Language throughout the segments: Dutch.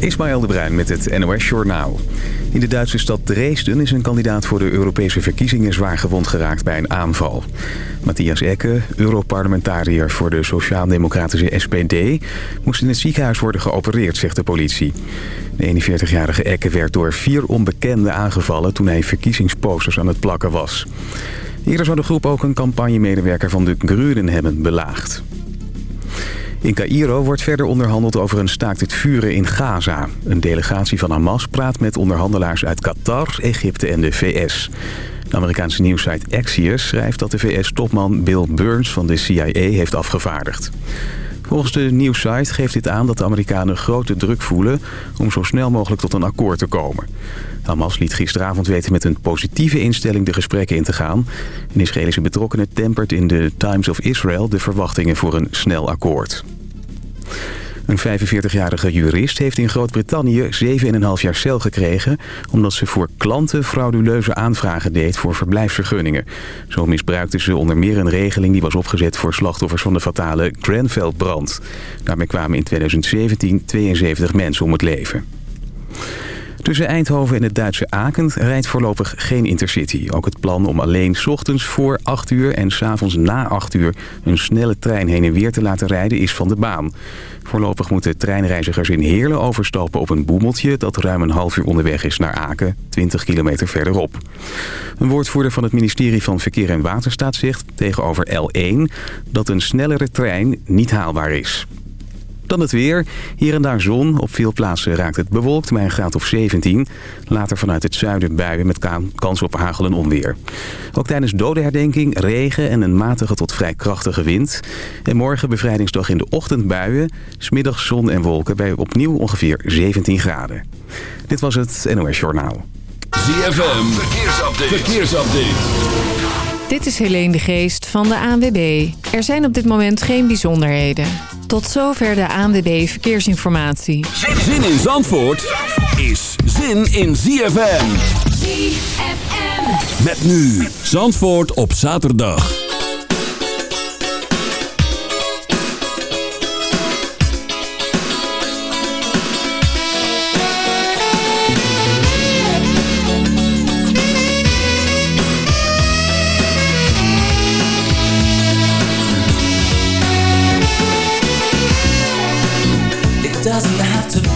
Ismaël de Bruin met het NOS Journaal. In de Duitse stad Dresden is een kandidaat voor de Europese verkiezingen zwaar gewond geraakt bij een aanval. Matthias Ecke, Europarlementariër voor de Sociaal-Democratische SPD, moest in het ziekenhuis worden geopereerd, zegt de politie. De 41-jarige Ecke werd door vier onbekenden aangevallen toen hij verkiezingsposters aan het plakken was. Eerder zou de groep ook een campagnemedewerker van de Gruren hebben belaagd. In Cairo wordt verder onderhandeld over een staakt het vuren in Gaza. Een delegatie van Hamas praat met onderhandelaars uit Qatar, Egypte en de VS. De Amerikaanse nieuwssite Axios schrijft dat de VS-topman Bill Burns van de CIA heeft afgevaardigd. Volgens de nieuwssite geeft dit aan dat de Amerikanen grote druk voelen om zo snel mogelijk tot een akkoord te komen. Hamas liet gisteravond weten met een positieve instelling de gesprekken in te gaan. Een Israëlische betrokkenen tempert in de Times of Israel de verwachtingen voor een snel akkoord. Een 45-jarige jurist heeft in Groot-Brittannië 7,5 jaar cel gekregen... omdat ze voor klanten frauduleuze aanvragen deed voor verblijfsvergunningen. Zo misbruikte ze onder meer een regeling die was opgezet voor slachtoffers van de fatale Grenfell-brand. Daarmee kwamen in 2017 72 mensen om het leven. Tussen Eindhoven en het Duitse Aken rijdt voorlopig geen intercity. Ook het plan om alleen s ochtends voor 8 uur en s avonds na 8 uur... een snelle trein heen en weer te laten rijden is van de baan. Voorlopig moeten treinreizigers in Heerlen overstappen op een boemeltje... dat ruim een half uur onderweg is naar Aken, 20 kilometer verderop. Een woordvoerder van het ministerie van Verkeer en Waterstaat zegt tegenover L1... dat een snellere trein niet haalbaar is. Dan het weer. Hier en daar zon. Op veel plaatsen raakt het bewolkt bij een graad of 17. Later vanuit het zuiden buien met kans op hagel en onweer. Ook tijdens dodenherdenking regen en een matige tot vrij krachtige wind. En morgen bevrijdingsdag in de ochtend buien. Smiddags zon en wolken bij opnieuw ongeveer 17 graden. Dit was het NOS Journaal. ZFM. Verkeersupdate. Verkeersupdate. Dit is Helene de Geest van de ANWB. Er zijn op dit moment geen bijzonderheden. Tot zover de ANWB Verkeersinformatie. Zin in Zandvoort is zin in ZFM. ZFM. Met nu Zandvoort op zaterdag.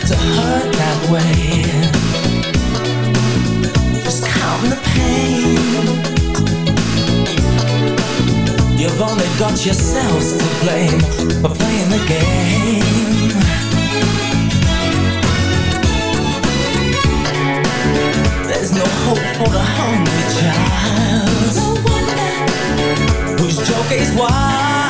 have to hurt that way. Just count the pain. You've only got yourselves to blame for playing the game. There's no hope for the hungry child. Whose joke is wild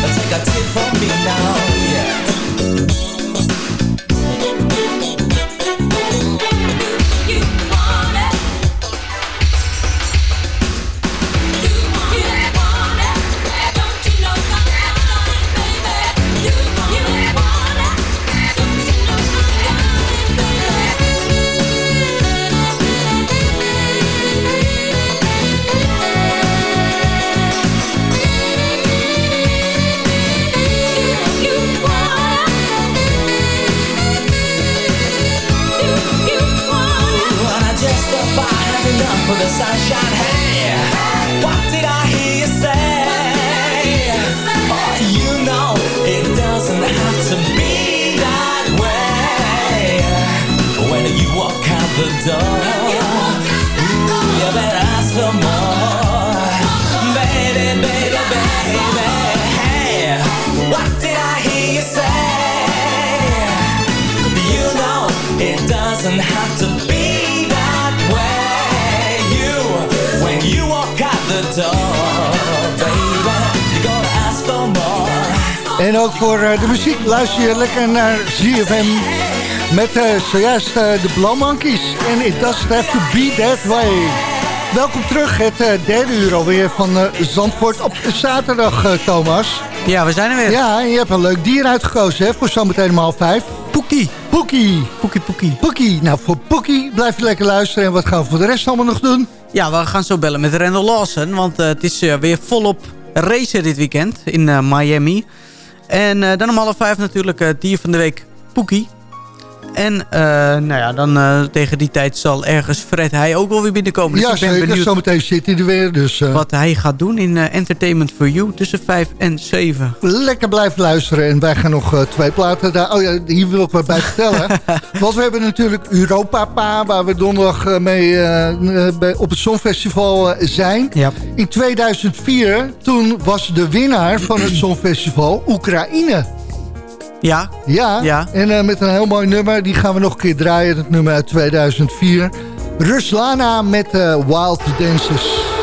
Take a tip from me now. Yeah. Doesn't have to be that way. You, when you walk out the door, baby, you gotta ask for more. En ook voor eh, de muziek luister je lekker naar ZFM met eh, zojuist eh, de Blow Monkeys. En it doesn't have to be that way. Welkom terug, het derde uur alweer van eh, Zandvoort op de zaterdag, Thomas. Ja, we zijn er weer. Ja, en je hebt een leuk dier uitgekozen hè, voor zometeen om half vijf. Poekie. Poekie. Poekie, poekie. Poekie. Nou, voor Poekie blijf je lekker luisteren. En wat gaan we voor de rest allemaal nog doen? Ja, we gaan zo bellen met Randall Lawson. Want eh, het is eh, weer volop racen dit weekend in eh, Miami. En dan om half vijf natuurlijk dier van de week Poekie. En eh, nou ja, dan eh, tegen die tijd zal ergens Fred hij ook wel weer binnenkomen. Dus ja, ik ben zeker. benieuwd Zometeen zit hij er weer. Dus eh, wat hij gaat doen in Entertainment for You tussen vijf en zeven. lekker blijven luisteren. En wij gaan nog twee platen daar. Oh ja, hier wil ik wat bij vertellen. Want we hebben natuurlijk Europa Pa, waar we donderdag mee bij, op het Songfestival zijn. Ja. In 2004, toen was de winnaar van het Songfestival Oekraïne. Ja, Ja, Ja. en eh, met een heel mooi nummer. Die gaan we nog een keer draaien. Het nummer uit 2004. Ruslana met eh, Wild Dances.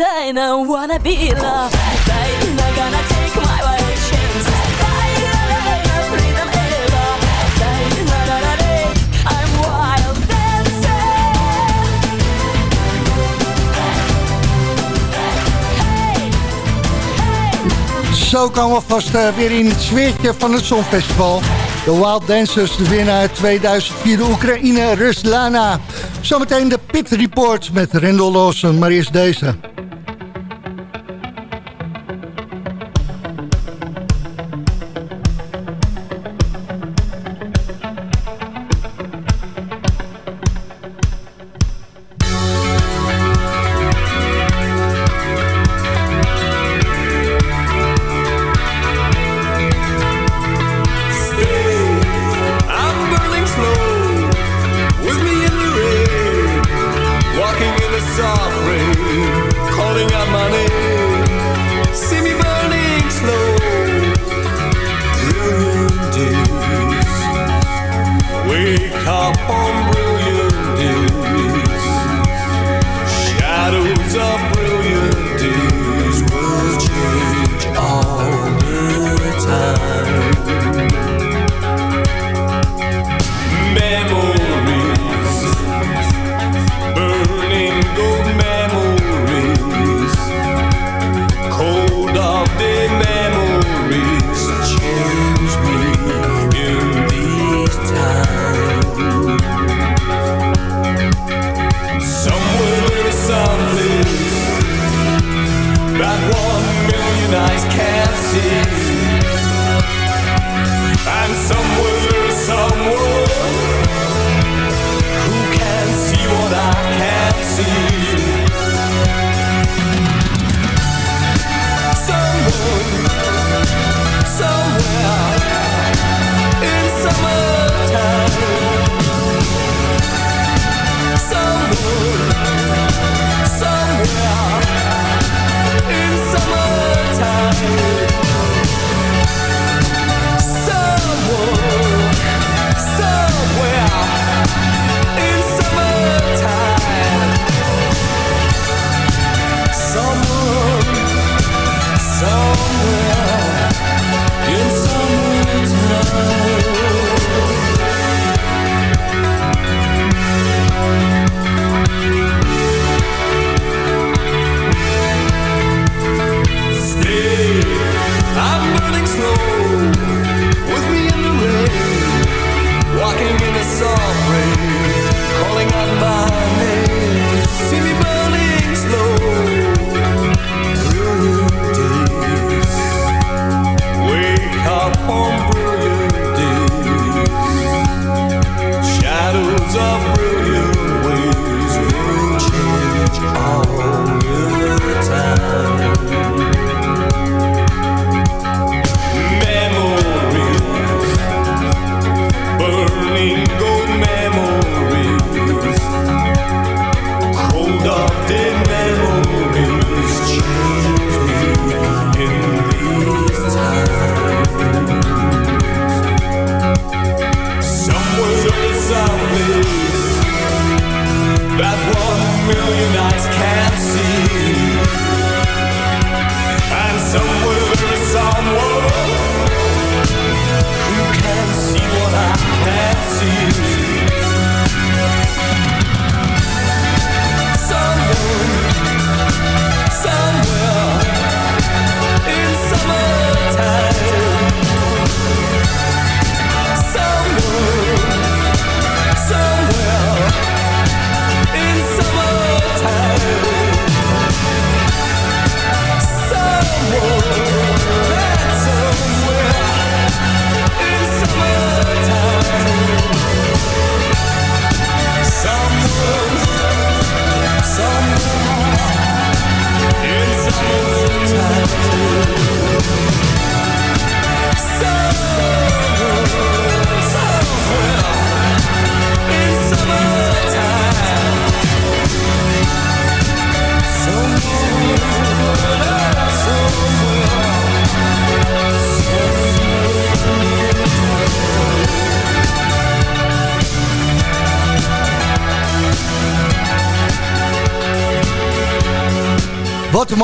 Dinah, wanna be loved. I'm wild. Zo komen we vast eh, weer in het sfeertje van het Songfestival. De Wild Dancers, de winnaar 2004, de Oekraïne, Ruslana. Zometeen de Pit Report met Rendel Lawson, maar eerst deze.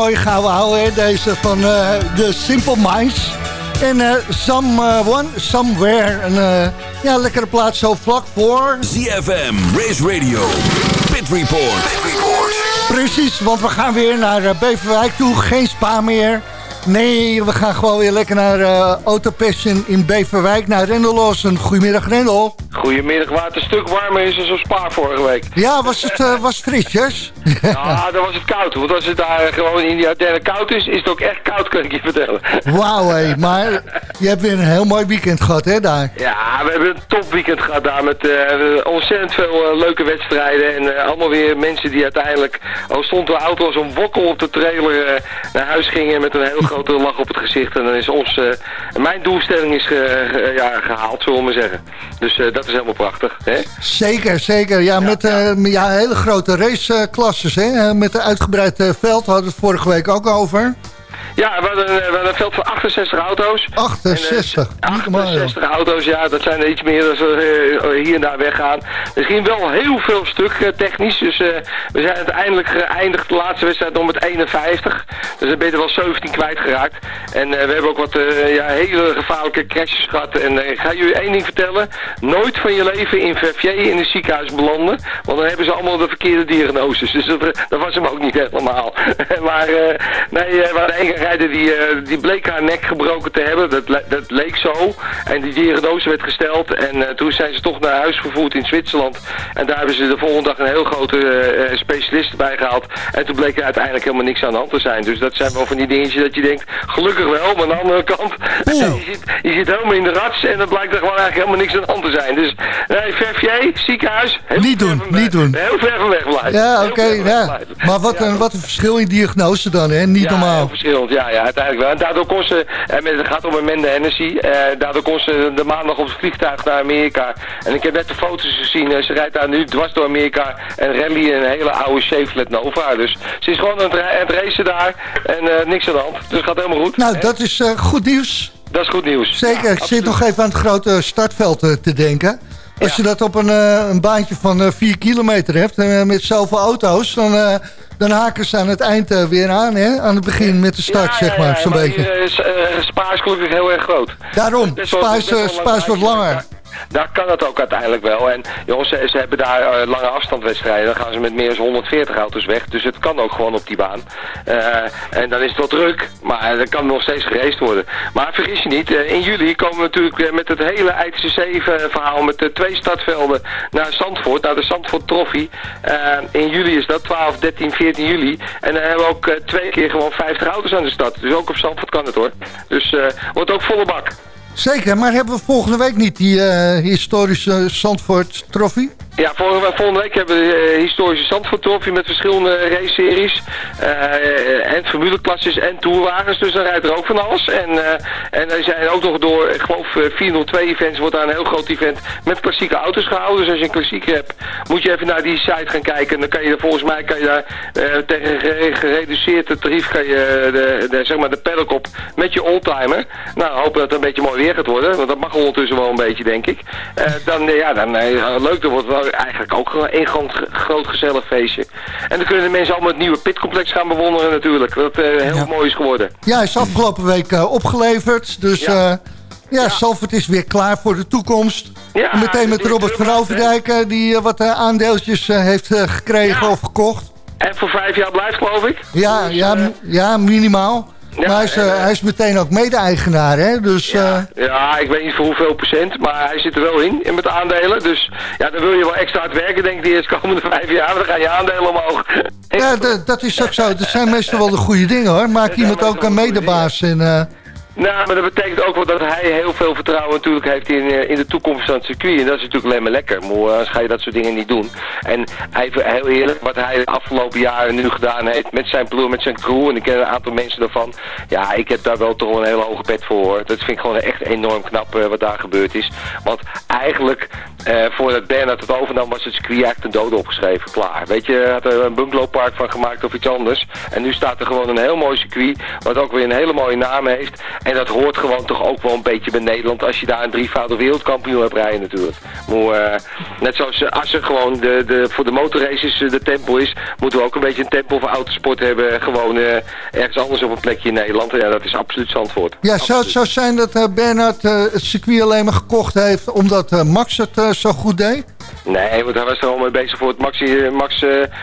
Mooie gouden houden, deze van eh, de Simple Minds. En eh, Someone, Somewhere, een eh, ja, lekkere plaats zo vlak voor. ZFM, Race Radio, Pit Report. Pit Report. Precies, want we gaan weer naar Beverwijk toe, geen spa meer. Nee, we gaan gewoon weer lekker naar Auto Passion in Beverwijk, naar Rendel. Goedemiddag Rendel. Goedemiddag, waar het een stuk warmer is dan zo'n Spa vorige week. Ja, was het, eh, was het frisjes? Ja, dan was het koud. Want als het daar gewoon in die Ardennen koud is, is het ook echt koud, kan ik je vertellen. Wauw, hé, maar je hebt weer een heel mooi weekend gehad, hè, daar? Ja, we hebben een topweekend gehad daar met eh, ontzettend veel eh, leuke wedstrijden. En allemaal weer mensen die uiteindelijk, al stond de auto als een wokkel op de trailer, naar huis gingen met een heel grote lach op het gezicht. En dan is ons, mijn doelstelling is ge- ja, gehaald, zullen we maar zeggen. Dus dat is helemaal prachtig. Hè? Zeker, zeker. Ja, met eh, ja, hele grote raceklasses. hè? Met een uitgebreid veld hadden we het vorige week ook over. Ja, we hadden, eh, we hadden een veld van 68 auto's. 68. En, eh, Niet normaal, joh. 68 auto's, ja, dat zijn er iets meer dan ze eh, hier en daar weggaan. Er ging wel heel veel stuk eh, technisch, dus eh, we zijn uiteindelijk geëindigd de laatste wedstrijd nog met 51. Dus dan ben je er wel 17 kwijtgeraakt. En eh, we hebben ook wat eh, ja, hele gevaarlijke crashes gehad. En eh, ik ga jullie één ding vertellen. Nooit van je leven in Verviers in het ziekenhuis belanden. Want dan hebben ze allemaal de verkeerde diagnoses. Dus dat, dat was hem ook niet helemaal. maar eh, nee, eh, we hadden die, eh, die bleek haar nek gebroken te hebben. Dat, le- dat leek zo. En die diagnose werd gesteld. En eh, toen zijn ze toch naar huis vervoerd in Zwitserland. En daar hebben ze de volgende dag een heel grote eh, specialist bij gehaald. En toen bleek er uiteindelijk helemaal niks aan de hand te zijn. Dus dat zijn wel van die dingetjes dat je denkt, gelukkig wel. Maar aan de andere kant, je, zit, je zit helemaal in de rats. En dan blijkt er gewoon eigenlijk helemaal niks aan de hand te zijn. Dus nee, Verviers, ziekenhuis. Niet doen, niet doen. Heel ver van weg blijven. Ja, oké. ja. Maar wat, Ja, een, wat een verschil in diagnose dan, hè? Niet ja, normaal. Verschillend. Ja, ja, uiteindelijk wel. En daardoor kon ze, en met- het gaat om Amanda Hennessy, eh, daardoor kon ze de maandag op het vliegtuig naar Amerika. En ik heb net de foto's gezien, eh, ze rijdt daar nu dwars door Amerika en rally in een hele oude Chevrolet Nova. Dus ze is gewoon aan het, ra- aan het racen daar en eh, niks aan de hand. Dus het gaat helemaal goed. Nou, Hè? dat is eh, goed nieuws. dat is goed nieuws. Zeker. Ja, ik zit nog even aan het grote startveld eh, te denken. Als je dat op een, eh, een baantje van 4 kilometer hebt, eh, met zoveel auto's, dan, eh, dan haken ze aan het eind eh, weer aan, hè? Aan het begin met de start, Ja, zeg maar, zo'n beetje. eh, is, eh, gelukkig heel erg groot. Daarom, Best wel- Spa is, best wel eh, een Spa lang is wat rijtje. langer. Daar, kan het ook uiteindelijk wel. En jongens, ze, hebben daar eh, lange afstandwedstrijden. Dan gaan ze met meer dan 140 auto's weg. Dus het kan ook gewoon op die baan. Eh, en dan is het wel druk. Maar dan kan nog steeds geraced worden. Maar vergis je niet, eh, in juli komen we natuurlijk met het hele ITCC verhaal. Met de twee startvelden naar Zandvoort. Naar de Zandvoort Trophy. In juli is dat 12, 13, 14 juli. En dan hebben we ook twee keer gewoon 50 auto's aan de stad. Dus ook op Zandvoort kan het hoor. Dus wordt ook volle bak. Zeker, maar hebben we volgende week niet die eh, historische Zandvoort Trophy? Ja, volgende, week hebben we de eh, historische Zandvoort Trophy met verschillende race-series. eh, en formuleklasses en tourwagens, dus dan rijdt er ook van alles. En, eh, en er zijn ook nog door, ik geloof, eh, 402-events wordt daar een heel groot event met klassieke auto's gehouden. Dus als je een klassieker hebt, moet je even naar die site gaan kijken. En dan kan je volgens mij kan je daar tegen een gere- gereduceerd tarief kan je de, de, zeg maar de paddock op met je oldtimer. Nou, hopen dat het een beetje mooi weer gaat worden, want dat mag ondertussen wel een beetje, denk ik. Eh, dan, eh, ja, dan eh, leuk, dan wordt het eigenlijk ook een groot, groot gezellig feestje. En dan kunnen de mensen allemaal het nieuwe pitcomplex gaan bewonderen natuurlijk, wat heel Ja. mooi is geworden. Ja, is afgelopen week opgeleverd. Dus Ja. ja, ja Zandvoort is weer klaar voor de toekomst. Ja, En meteen met Robert van Overdijk, die wat aandeeltjes heeft gekregen Ja. of gekocht. En voor vijf jaar blijft, geloof ik. Ja, Dus, ja, ja minimaal. Ja, maar hij is, eh, en, eh, hij is meteen ook mede-eigenaar, hè? Dus eh, Ja, ja, ik weet niet voor hoeveel procent, maar hij zit er wel in, in met de aandelen. Dus ja, dan wil je wel extra hard werken, denk ik, de eerste komende vijf jaar. Dan gaan je aandelen omhoog. ja, dat is ook zo. Dat zijn meestal wel de goede dingen, hoor. Maak iemand ook een medebaas. En, eh, Nou, maar dat betekent ook wel dat hij heel veel vertrouwen natuurlijk heeft in, eh, in de toekomst van het circuit. En dat is natuurlijk alleen maar lekker. Maar anders ga je dat soort dingen niet doen. En even heel eerlijk, wat hij de afgelopen jaren nu gedaan heeft met zijn ploeg, met zijn crew. En ik ken een aantal mensen daarvan. Ja, ik heb daar wel toch een hele hoge pet voor. hoor. Dat vind ik gewoon echt enorm knap eh, wat daar gebeurd is. Want eigenlijk, eh, voordat Bernard het overnam, was het circuit eigenlijk ten dode opgeschreven. Klaar. Weet je, hij had er een bungalowpark van gemaakt of iets anders. En nu staat er gewoon een heel mooi circuit, wat ook weer een hele mooie naam heeft. En dat hoort gewoon toch ook wel een beetje bij Nederland als je daar een drievoudig wereldkampioen hebt rijden natuurlijk. Maar, eh, net zoals eh, Assen gewoon de, de, voor de motorraces eh, de tempel is, moeten we ook een beetje een tempel voor autosport hebben. Gewoon ergens anders op een plekje in Nederland. En ja, dat is absoluut Zandvoort. ja, zou het zo zijn dat Bernhard eh, het circuit alleen maar gekocht heeft... omdat Max het zo goed deed? Nee, want hij was er al mee bezig voor het Max, Max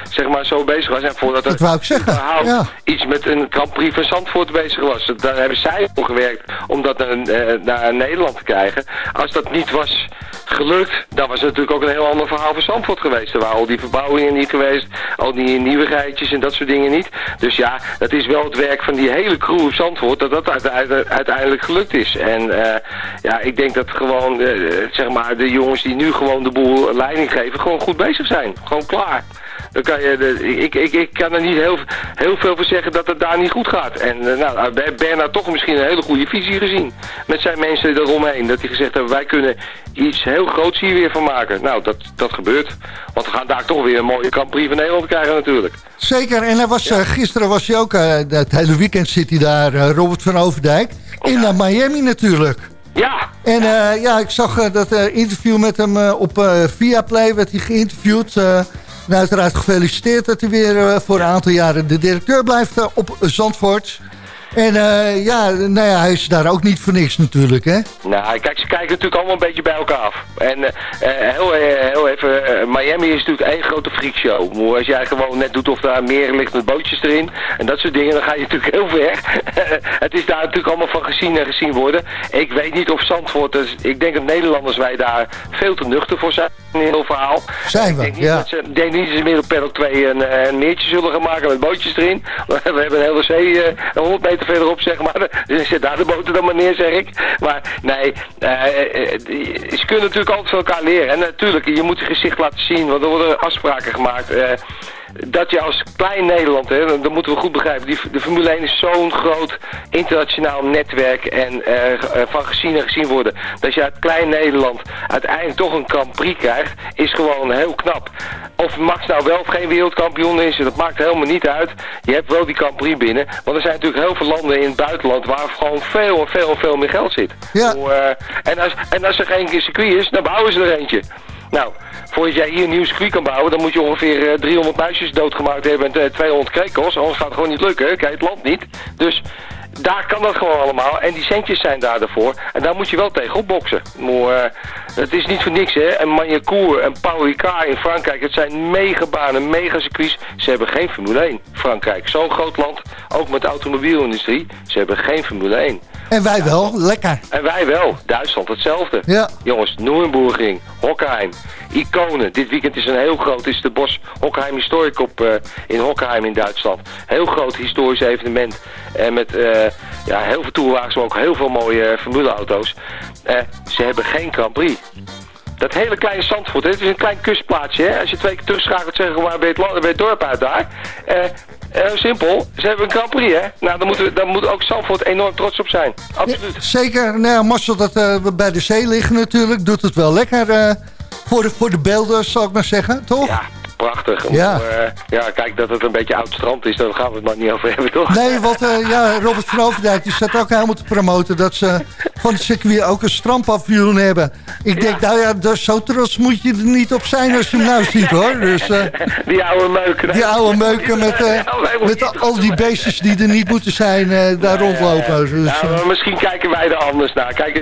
zeg maar zo bezig was. En voordat Dat wou ik zeggen, ja. iets met een Grand Prix van Zandvoort bezig was. Daar hebben zij voor gewerkt om dat naar, eh, naar Nederland te krijgen. Als dat niet was gelukt, dan was natuurlijk ook een heel ander verhaal voor Zandvoort geweest. Er waren al die verbouwingen niet geweest, al die nieuwigheidjes en dat soort dingen niet. Dus ja, dat is wel het werk van die hele crew op Zandvoort dat dat uite- uiteindelijk gelukt is. En eh, ja, ik denk dat gewoon, eh, zeg maar, de jongens die nu gewoon de boel leiding geven, gewoon goed bezig zijn. Gewoon klaar. dan kan je, ik, ik, ik kan er niet heel, heel veel voor zeggen dat het daar niet goed gaat. En uh, nou, Bernard toch misschien een hele goede visie gezien. Met zijn mensen eromheen. Dat hij gezegd heeft, wij kunnen iets heel groots hier weer van maken. Nou, dat, dat gebeurt. Want we gaan daar toch weer een mooie Grand Prix van Nederland krijgen natuurlijk. Zeker, en hij was, ja. uh, gisteren was hij ook, uh, het hele weekend zit hij daar, uh, Robert van Overdijk. In ja. Miami natuurlijk. Ja. En ja, ja ik zag dat interview met hem op Viaplay, werd hij geïnterviewd. en uiteraard gefeliciteerd dat hij weer voor een aantal jaren de directeur blijft op Zandvoort. En uh, ja, nou ja, hij is daar ook niet voor niks natuurlijk, hè? Nou, kijk, ze kijken natuurlijk allemaal een beetje bij elkaar af. En uh, heel, heel even, Miami is natuurlijk één grote freakshow. Als jij gewoon net doet of daar meer ligt met bootjes erin en dat soort dingen, dan ga je natuurlijk heel ver. het is daar natuurlijk allemaal van gezien en gezien worden. Ik weet niet of Zandvoort, dus ik denk dat Nederlanders wij daar veel te nuchter voor zijn in heel verhaal. Zijn we, ik denk ja. Dat ze, denk niet dat ze meer op Paddock 2 een, een meertje zullen gaan maken met bootjes erin. We hebben een hele zee, uh, 100 meter verderop, zeg maar. Zet daar de boten dan maar neer, zeg ik. Maar nee, uh, ze kunnen natuurlijk altijd van elkaar leren. En natuurlijk, je moet je gezicht laten zien, want er worden afspraken gemaakt. Dat je als klein Nederland, hè, dat moeten we goed begrijpen, die, de Formule 1 is zo'n groot internationaal netwerk en uh, van gezien en gezien worden. Dat je uit klein Nederland uiteindelijk toch een Grand Prix krijgt, is gewoon heel knap. Of Max nou wel of geen wereldkampioen is, dat maakt helemaal niet uit. Je hebt wel die Grand Prix binnen, want er zijn natuurlijk heel veel landen in het buitenland waar gewoon veel en veel en veel meer geld zit. Ja. Uh, en, als, en als er geen circuit is, dan bouwen ze er eentje. Nou, voordat jij hier een nieuw circuit kan bouwen, dan moet je ongeveer uh, 300 muisjes doodgemaakt hebben en 200 krekels. Anders gaat het gewoon niet lukken. Kijk, het land niet. Dus daar kan dat gewoon allemaal. En die centjes zijn daar daarvoor. En daar moet je wel tegen boksen. Maar uh, het is niet voor niks, hè. En Magnacourt en Paul Ricard in Frankrijk. Het zijn megabanen, megacircuits. Ze hebben geen Formule 1. Frankrijk, zo'n groot land. Ook met de automobielindustrie. Ze hebben geen Formule 1. En wij wel, lekker. En wij wel. Duitsland hetzelfde. Ja. Jongens, Nürburgring, Hockenheim, iconen. Dit weekend is een heel groot, is de Bos Hockenheim Historic op uh, in Hockenheim in Duitsland. Heel groot historisch evenement. En met uh, ja, heel veel toerwagens, maar ook heel veel mooie formuleauto's. Uh, ze hebben geen Grand Prix. Dat hele kleine Zandvoort, het is een klein kustplaatsje. Hè? Als je twee keer terugschakelt, zeggen waar ben je het, ben je het dorp uit daar. Heel simpel, ze hebben een Grand Prix, hè? Nou, dan, moeten we, moet ook Zandvoort enorm trots op zijn. Absoluut. Ja, zeker. Nou ja, Marcel, dat uh, we bij de zee liggen natuurlijk, doet het wel lekker uh, voor, de, voor de beelden, zal ik maar zeggen, toch? Ja, prachtig. Ja. Uh, ja, kijk, dat het een beetje oud strand is, daar gaan we het maar niet over hebben, toch? Nee, want uh, ja, Robert van Overdijk die staat ook helemaal te promoten... dat ze van het circuit ook een strandpaviljoen hebben. Ik denk, ja. nou ja, dus zo trots moet je er niet op zijn als je hem nou ziet, hoor. Dus, uh, die oude meuken. Die oude meuken met, met al die beestjes die er niet moeten zijn, daar rondlopen. Dus, nou, misschien kijken wij er anders naar. Kijk,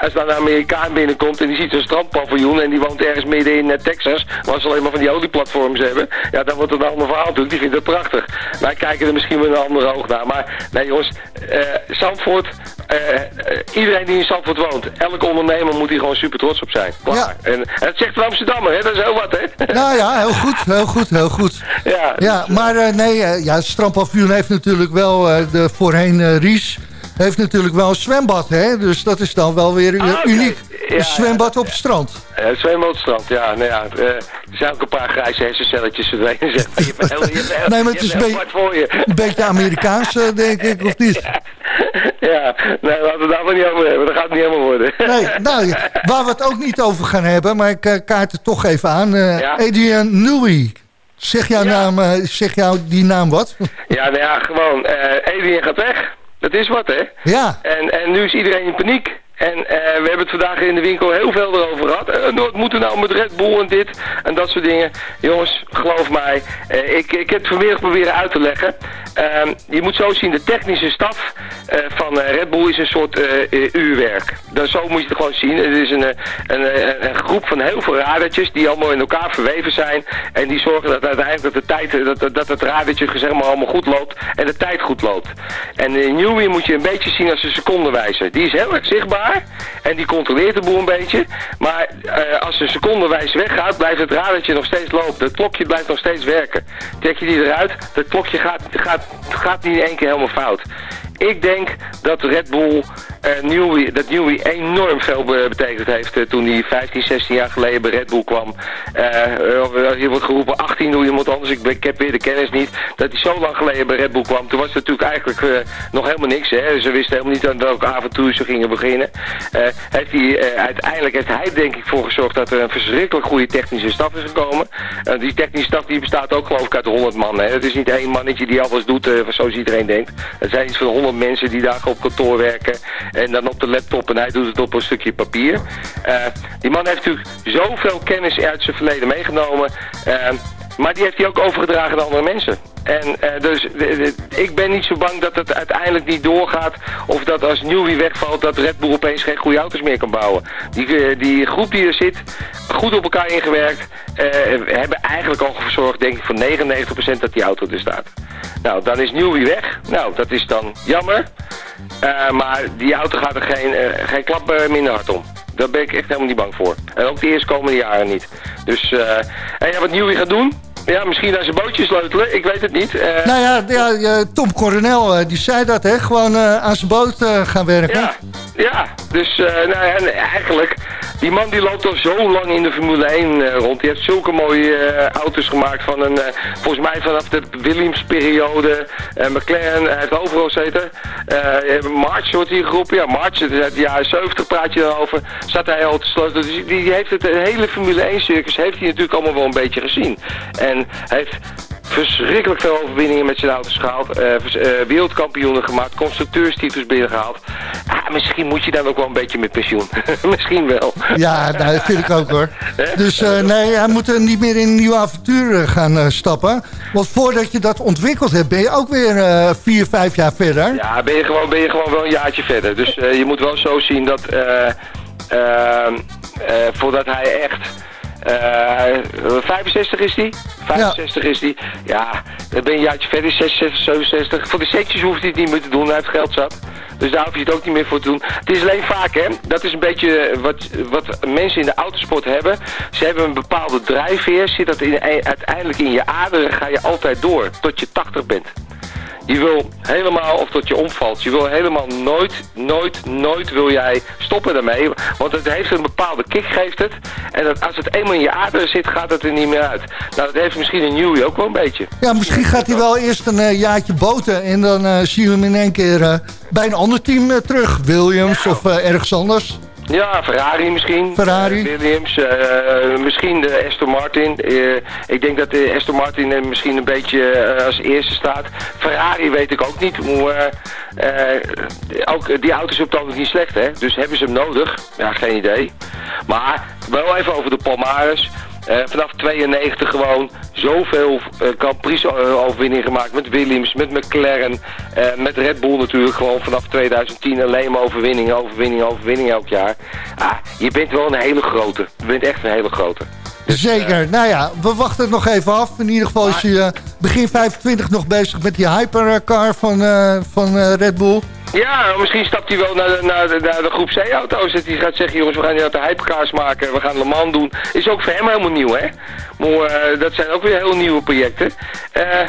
als dan een Amerikaan binnenkomt en die ziet een strandpaviljoen... en die woont ergens midden in Texas, ze alleen maar van die olieplatforms hebben, ja, dan wordt het een ander verhaal natuurlijk. Die vindt het prachtig. Wij kijken er misschien met een andere oog naar. Maar nee jongens, uh, Zandvoort, uh, iedereen die in Zandvoort woont, elke ondernemer moet hier gewoon super trots op zijn. Klaar. Ja. En, en dat zegt een Amsterdammer, hè? dat is heel wat, hè? Nou ja, heel goed, heel goed, heel goed. Ja, ja maar uh, nee, ja, strandpaviljoen heeft natuurlijk wel de voorheen Ries heeft natuurlijk wel een zwembad, hè? Dus dat is dan wel weer ah, okay. uniek. Ja, zwembad op het strand. Ja, het zwembad op het strand, ja. Nou ja uh, er zijn ook een paar grijze hersencelletjes verdwenen. Zeg maar. Je hebt heel, je hebt heel, nee, maar het is een, be je. een beetje Amerikaans, denk ik, of niet? Ja, nee, laten we het daar maar niet over hebben. Dat gaat het niet helemaal worden. Nee, nou, waar we het ook niet over gaan hebben, maar ik uh, kaart het toch even aan. Uh, ja? Adrian Newey. Zeg, jouw ja. naam, zeg jou die naam wat? Ja, nou ja, gewoon. Adrian gaat weg. Dat is wat, hè? Ja. En, en nu is iedereen in paniek. En uh, we hebben het vandaag in de winkel heel veel erover gehad. En wat moet er nou met Red Bull en dit en dat soort dingen. Jongens, geloof mij. Uh, ik, ik heb het vanmiddag proberen uit te leggen. Uh, je moet zo zien, de technische staf uh, van Red Bull is een soort uurwerk. Dat, zo moet je het gewoon zien. Het is een, een, een, groep van heel veel radertjes die allemaal in elkaar verweven zijn. En die zorgen dat uiteindelijk dat, de tijd, dat, dat het radertje zeg maar, allemaal goed loopt en de tijd goed loopt. En in Newey moet je een beetje zien als een secondenwijzer. Die is heel erg zichtbaar. En die controleert de boel een beetje. Maar uh, als een secondenwijs weggaat, blijft het radertje nog steeds lopen. Het klokje blijft nog steeds werken. Trek je die eruit, het klokje gaat, gaat, gaat niet in één keer helemaal fout. Ik denk dat Red Bull Newey, dat Newey enorm veel be- betekend heeft eh, toen hij 15, 16 jaar geleden bij Red Bull kwam. Eh, eh, hier wordt geroepen 18 door iemand anders, ik, ik heb weer de kennis niet. Dat hij zo lang geleden bij Red Bull kwam, toen was het natuurlijk eigenlijk eh, nog helemaal niks. Hè? Ze wisten helemaal niet aan welk avontuur ze gingen beginnen. Eh, heeft hij, eh, uiteindelijk heeft hij denk ik voor gezorgd dat er een verschrikkelijk goede technische staf is gekomen. Eh, die technische staf die bestaat ook geloof ik uit 100 man. Hè? Het is niet één mannetje die alles doet eh, zoals iedereen denkt. Het zijn iets van 100 mensen die daar op kantoor werken en dan op de laptop en hij doet het op een stukje papier. Eh, die man heeft natuurlijk zoveel kennis uit zijn verleden meegenomen. eh, maar die heeft hij ook overgedragen aan andere mensen. En eh, dus ik ben niet zo bang dat het uiteindelijk niet doorgaat. Of dat als Newey wegvalt, dat Red Bull opeens geen goede auto's meer kan bouwen. Die, die groep die er zit, goed op elkaar ingewerkt. hebben eigenlijk al gezorgd, denk ik, voor 99% dat die auto er staat. Nou, dan is Newey weg. Nou, dat is dan jammer. Eh, maar die auto gaat er geen, eh, geen klap eh, minder hard om. Daar ben ik echt helemaal niet bang voor. En ook de eerstkomende jaren niet. Dus, en ja, wat Newey gaat doen? Ja, misschien aan zijn bootje sleutelen. Ik weet het niet. Eh, Nou ja, ja, Tom Coronel die zei dat, hè? Gewoon aan zijn boot gaan werken. Ja, ja. Dus eh, nou en eigenlijk, die man die loopt al zo lang in de Formule 1 eh, rond. Die heeft zulke mooie eh, auto's gemaakt van een, volgens mij vanaf de Williams-periode. McLaren, hij heeft overal. Eh March wordt hier geroepen. Ja, March, het is uit de jaren 70 praat je dan over. Zat hij al te sleutelen. Dus die, die heeft het hele Formule 1 circus heeft hij natuurlijk allemaal wel een beetje gezien. En heeft verschrikkelijk veel overwinningen met zijn auto's gehaald. eh, eh, wereldkampioenen gemaakt, constructeurstitels binnengehaald. Ah, misschien moet je dan ook wel een beetje met pensioen. misschien wel. Ja, nou, dat vind ik ook hoor. Dus eh, nee, hij moet er niet meer in een nieuw avontuur gaan stappen. Want voordat je dat ontwikkeld hebt, ben je ook weer vier, vijf jaar verder. Ja, ben je gewoon, ben je gewoon wel een jaartje verder. Dus je moet wel zo zien dat eh, ehm, eh, voordat hij echt... eh 65 is die? 65 is die. Ja, dan ben je een jaartje verder, 66, 67. Voor de setjes hoeft hij het niet meer te doen, hij heeft geld zat. Dus daar hoef je het ook niet meer voor te doen. Het is alleen vaak, hè. Dat is een beetje wat, wat mensen in de autosport hebben. Ze hebben een bepaalde drijfveer. Zit dat in, uiteindelijk in je aderen, ga je altijd door. Tot je 80 bent. Je wil helemaal, of tot je omvalt, je wil helemaal nooit, nooit, nooit wil jij stoppen daarmee. Want het heeft een bepaalde kick, geeft het. En dat, als het eenmaal in je aderen zit, gaat het er niet meer uit. Nou, dat heeft misschien een Newey ook wel een beetje. Ja, misschien gaat hij wel eerst een eh, jaartje boten en dan eh, zien we hem in één keer eh, bij een ander team terug. Williams of ergens anders. Ja, Ferrari misschien. Ferrari. Eh, Williams. eh, misschien de Aston Martin. Eh, ik denk dat de Aston Martin misschien een beetje als eerste staat. Ferrari weet ik ook niet. Hoe, ook die auto's op het ogenblik niet slecht, hè. Dus hebben ze hem nodig? Ja, geen idee. Maar wel even over de Palmares. Eh, vanaf 92 gewoon zoveel uh, overwinning gemaakt met Williams, met McLaren, met Red Bull natuurlijk. Gewoon vanaf 2010 alleen maar overwinningen, overwinningen, overwinningen elk jaar. Ah, je bent wel een hele grote. Je bent echt een hele grote. Dus, Zeker. nou ja, we wachten het nog even af. In ieder geval is eh, begin 25 nog bezig met die hypercar van, van Red Bull. Ja, misschien stapt hij wel naar de, naar de, naar de groep C-auto's. Dat hij gaat zeggen, jongens, we gaan hier de hypercars maken. We gaan Le Mans doen. Is ook voor hem helemaal nieuw, hè? Maar eh, dat zijn ook weer heel nieuwe projecten. Eh,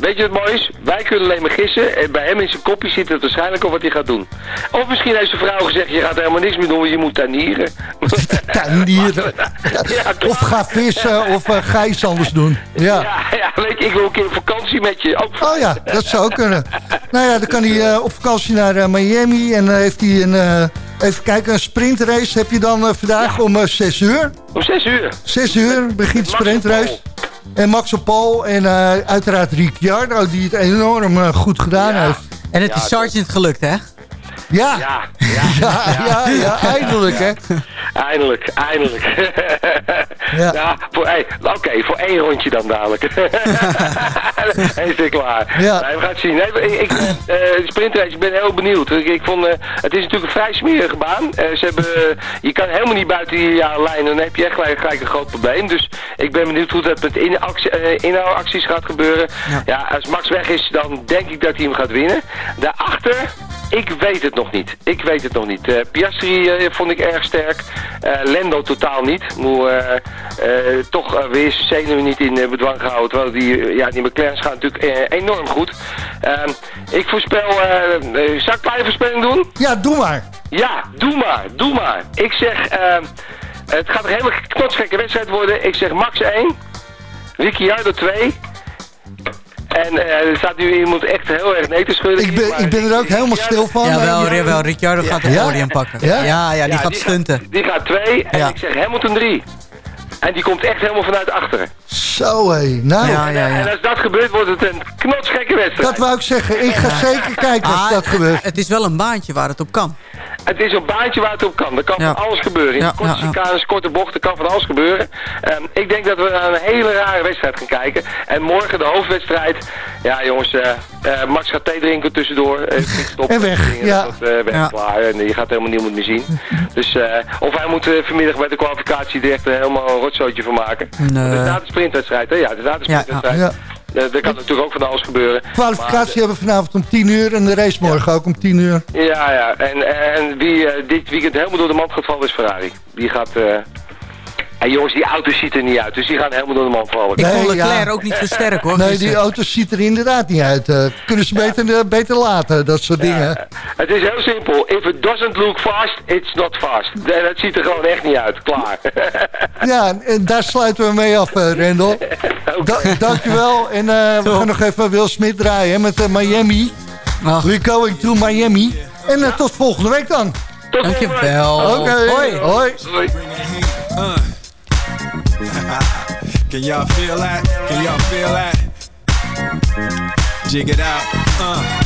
weet je wat mooi is? Wij kunnen alleen maar gissen. En bij hem in zijn kopje zit het waarschijnlijk al wat hij gaat doen. Of misschien heeft zijn vrouw gezegd, je gaat helemaal niks meer doen, want je moet tuinieren. Tuinieren. Ja, Of ga vissen of eh, ga iets anders doen. Ja. Ja, ja, weet je, ik wil een keer op vakantie met je. Ook Oh ja, dat zou ook kunnen. Nou ja, dan kan hij eh, op vakantie naar eh, Miami en heeft hij een, eh, even kijken, een sprintrace heb je dan eh, vandaag om eh, 6 uur. om zes uur. 6 uur begint sprintrace. En Max op Paul en eh, uiteraard Ricciardo die het enorm eh, goed gedaan Ja. heeft. En het Ja, is Sargent gelukt, hè? Ja, Ja, ja. ja, ja, eindelijk hè. Eindelijk, eindelijk. Ja. ja. voor, hey, Oké, voor één rondje dan dadelijk. Hij is weer klaar. Ja. We gaan het zien. Nee, ik, eh, de sprintrace, ik ben heel benieuwd. Ik, vond, eh, het is natuurlijk een vrij smerige baan. Eh, ze hebben, eh, je kan helemaal niet buiten die ja, lijn. Dan heb je echt gelijk, gelijk een groot probleem. Dus ik ben benieuwd hoe dat met eh, inhoudacties gaat gebeuren. Ja. als Max weg is, dan denk ik dat hij hem gaat winnen. Daarachter ik weet het nog niet. Ik weet het nog niet. Eh, Piastri eh, vond ik erg sterk. Eh, Lendo totaal niet. Moet eh, toch weer zijn zenuwen niet in bedwang gehouden. Terwijl die, ja, die McLaren's gaan natuurlijk enorm goed. Ehm, ik voorspel... zal ik kleine voorspelling doen? Ja, doe maar. Ja, doe maar, doe maar. Ik zeg, ehm, het gaat een hele knotsgekke wedstrijd worden. Ik zeg Max 1, Ricciardo 2. En eh, er staat nu iemand echt heel erg nee te schudden. Ik ben, ik ben er ook helemaal stil van. Jawel, Eh, jawel, Ricciardo gaat het Ja? podium pakken. Ja? Ja, ja, die Ja, gaat stunten. die gaat 2 en Ja. ik zeg Hamilton 3. En die komt echt helemaal vanuit achteren. Zo hé, nou, Ja, ja, En ja. als dat gebeurt, wordt het een knotsgekke wedstrijd. dat wou ik zeggen. Ik ga zeker kijken als Ah, dat gebeurt. Het is wel een baantje waar het op kan. Het is een baantje waar het op kan. Er kan Ja. van alles gebeuren. In Ja, korte ja, ja. chicanes, korte bochten, kan van alles gebeuren. Ehm, ik denk dat we naar een hele rare wedstrijd gaan kijken. En morgen de hoofdwedstrijd. Ja jongens, eh, eh, Max gaat thee drinken tussendoor. eh, pitstop, En weg, dingen, ja. dat, eh, weg, Ja. klaar. En je gaat helemaal niemand meer zien. Dus, eh, of hij moet vanmiddag bij de kwalificatie er echt eh, helemaal een rotzootje van maken. Nee. Het is na de sprintwedstrijd, hè? Ja, het is na de Ja, sprintwedstrijd. Eh, er kan natuurlijk ook van alles gebeuren. Kwalificatie hebben we vanavond om 10 uur en de race morgen ook om 10 uur. Ja, ja. En, en wie eh, dit weekend helemaal door de mand gaat vallen is Ferrari. Die gaat... En jongens, die auto ziet er niet uit. Dus die gaan helemaal door de mand vallen. Ik Nee, vond Leclerc ja. ook niet zo sterk hoor. Nee, die eh, auto ziet er inderdaad niet uit. Eh, kunnen ze beter, eh, beter laten, dat soort dingen. Het is heel simpel. If it doesn't look fast, it's not fast. En het ziet er gewoon echt niet uit. Klaar. Ja, en daar sluiten we mee af, eh Rendel. Da dankjewel. En eh, we gaan nog even Will Smith draaien met Miami. ach, We're going to Miami. En tot volgende week dan. Tot dankjewel. Oké, Hoi. hoi. Can y'all feel that? Can y'all feel that? Jig it out. Uh.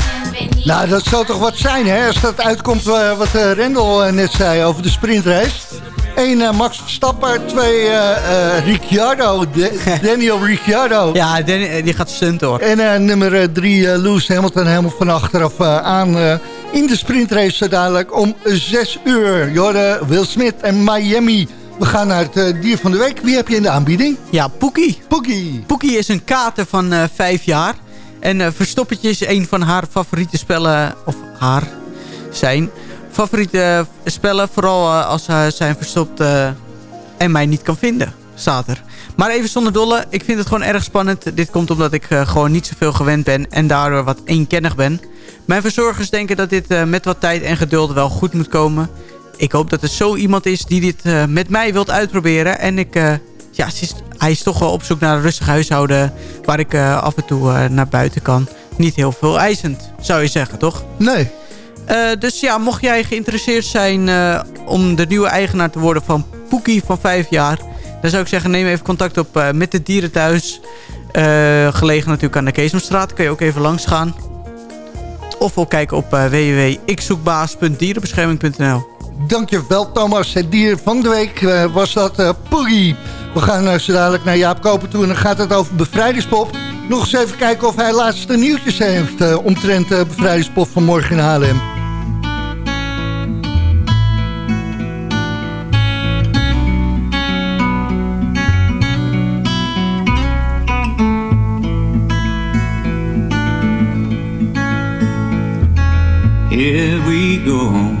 Nou, dat zou toch wat zijn, hè? Als dat uitkomt eh, wat eh, Rendel eh, net zei over de sprintrace. Eén eh, Max Verstappen, twee eh, eh, Ricciardo, De- Daniel Ricciardo. Ja, die, die gaat stunten hoor. En nummer eh, drie, eh, Lewis Hamilton, helemaal van achteraf aan. in de sprintrace zo dadelijk om 6 uur. Jorde, Will Smith en Miami. We gaan naar het dier van de week. Wie heb je in de aanbieding? Ja, Poekie. Poekie. Poekie is een kater van eh, vijf jaar. En eh, Verstoppertje is een van haar favoriete spellen. Of haar, zijn favoriete eh, spellen. Vooral eh, als hij zijn verstopt en mij niet kan vinden. Staat er. Maar even zonder dolle. Ik vind het gewoon erg spannend. Dit komt omdat ik gewoon niet zoveel gewend ben. En daardoor wat eenkennig ben. Mijn verzorgers denken dat dit met wat tijd en geduld wel goed moet komen. Ik hoop dat er zo iemand is die dit met mij wilt uitproberen. En ik... ja, is- hij is toch wel op zoek naar een rustig huishouden... waar ik eh, af en toe eh, naar buiten kan. Niet heel veel eisend, zou je zeggen, toch? Nee. Eh, dus ja, mocht jij geïnteresseerd zijn om de nieuwe eigenaar te worden van Poekie van 5 jaar... dan zou ik zeggen, neem even contact op met het dierenthuis. Eh, gelegen natuurlijk aan de Keesomstraat. Kun je ook even langs gaan. Of wel kijken op www.ikzoekbaas.dierenbescherming.nl Dankjewel Thomas. Het dier van de week eh, was dat Poekie. We gaan eh, zo dadelijk naar Jaap Koper toe en dan gaat het over bevrijdingspop. Nog eens even kijken of hij laatste nieuwtjes heeft omtrent bevrijdingspop van morgen in Haarlem. Here we go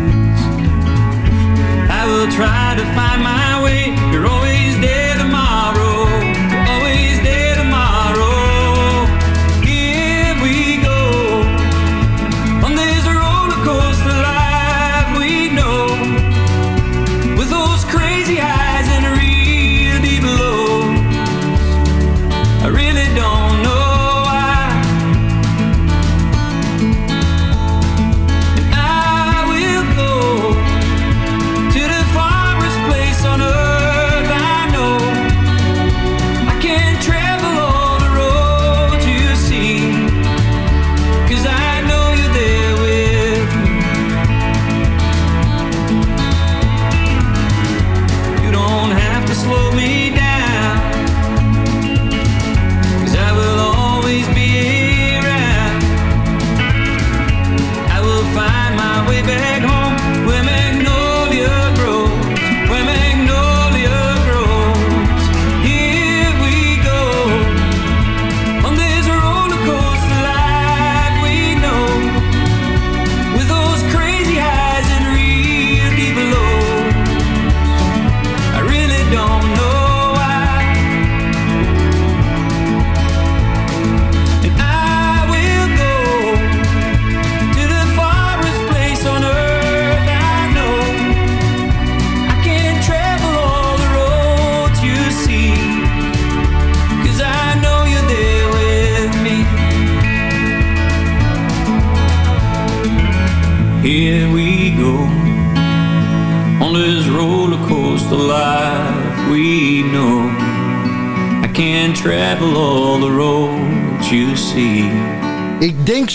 Will try to find my way. You're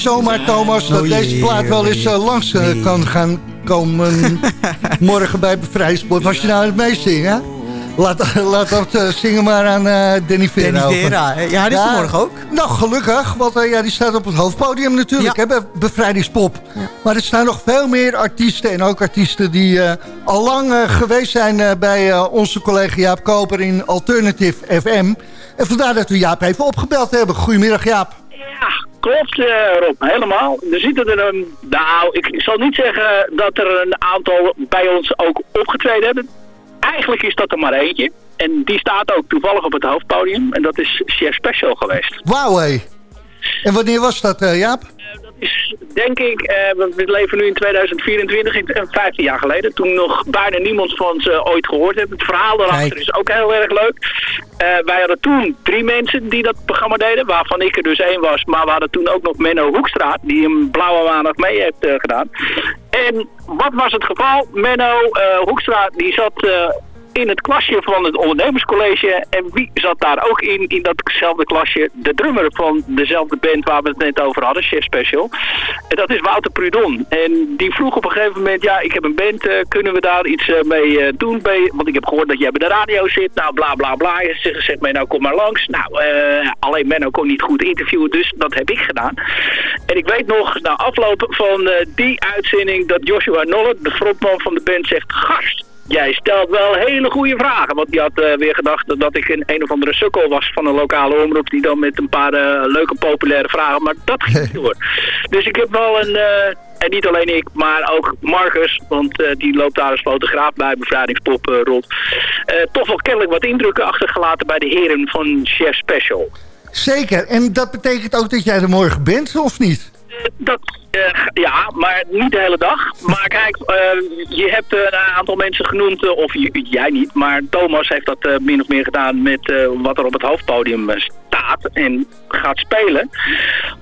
zomaar, Thomas, dat Oh, deze plaat wel eens eh, langs eh, kan gaan komen morgen bij Bevrijdingsport. Was je nou aan het meezingen? Laat, laat dat eh, zingen maar aan eh, Danny Vera. Danny. Vera? Ja, die is morgen ook. Nou, gelukkig, want ja, die staat op het hoofdpodium natuurlijk, Ja. hè, bij Bevrijdingspop. Maar er staan nog veel meer artiesten en ook artiesten die al lang geweest zijn bij onze collega Jaap Koper in Alternative FM. En vandaar dat we Jaap even opgebeld hebben. Goedemiddag Jaap. Klopt eh, Rob, helemaal. Er zitten er een, nou, ik, ik zal niet zeggen dat er een aantal bij ons ook opgetreden hebben. Eigenlijk is dat er maar eentje. En die staat ook toevallig op het hoofdpodium. En dat is Chef Special geweest. Wauw hé. En wanneer was dat eh, Jaap? Is denk ik, eh, we leven nu in 2024, ik- eh, 15 jaar geleden. Toen nog bijna niemand van ze ooit gehoord heeft. Het verhaal daarachter Kijk. is ook heel erg leuk. Eh, wij hadden toen drie mensen die dat programma deden, waarvan ik er dus één was. Maar we hadden toen ook nog Menno Hoekstra, die een blauwe maandag mee heeft gedaan. En wat was het geval? Menno eh, Hoekstra, die zat... in het klasje van het ondernemerscollege. En wie zat daar ook in, in datzelfde klasje? De drummer van dezelfde band waar we het net over hadden, Chef Special. En dat is Wouter Prudon. En die vroeg op een gegeven moment, ja, ik heb een band, eh, kunnen we daar iets eh, mee eh, doen? Bij, want ik heb gehoord dat jij bij de radio zit. Nou, bla bla bla. Je zegt, zegt mij, nou kom maar langs. Nou, alleen Menno kon niet goed interviewen, dus dat heb ik gedaan. En ik weet nog, na afloop van die uitzending, dat Joshua Nollet, de frontman van de band, zegt, gast, Jij stelt wel hele goede vragen. Want die had eh, weer gedacht dat ik een een of andere sukkel was van een lokale omroep. Die dan met een paar eh, leuke populaire vragen. Maar dat ging niet door. Dus ik heb wel een... eh, en niet alleen ik, maar ook Marcus. Want die loopt daar als fotograaf bij Bevrijdingspop rond. toch wel kennelijk wat indrukken achtergelaten bij de heren van Chef Special. Zeker. En dat betekent ook dat jij er morgen bent, of niet? Dat, eh, ja, maar niet de hele dag. Maar kijk, eh, je hebt eh, een aantal mensen genoemd, of jij niet, maar Thomas heeft dat min of meer gedaan met wat er op het hoofdpodium eh, en gaat spelen.